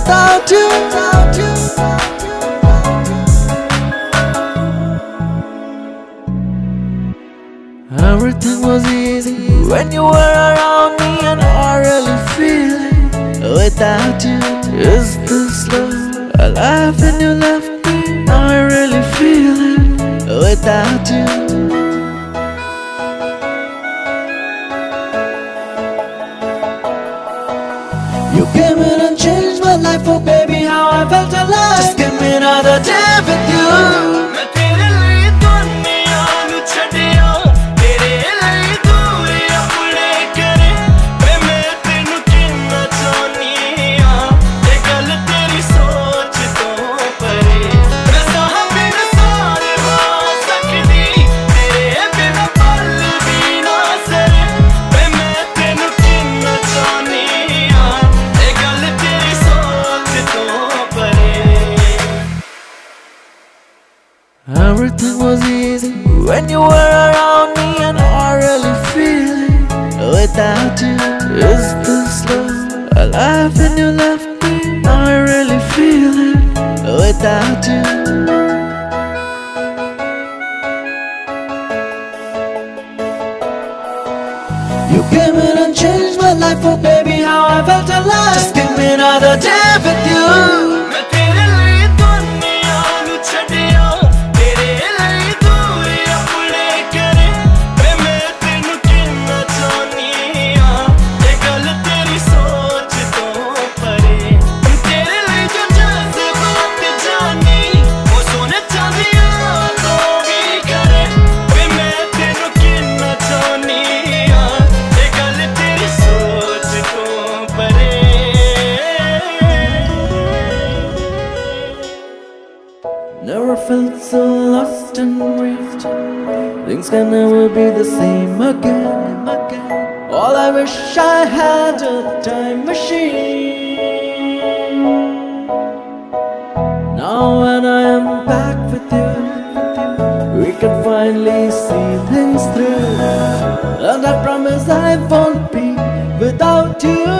without you. Everything was easy when you were around me, and I really feel it. Without you, is this love? A life when you left me, I really feel it. Without you. You came in and changed life, oh baby, Everything was easy when you were around me, and I really feel it. Without you, is this love? A life when you left me, I really feel it. Without you. You came in and changed my life, oh baby, how I felt alive. Just give me another day and grieved. Things can never be the same again. All I wish I had a time machine. Now when I am back with you, we can finally see things through. And I promise I won't be without you.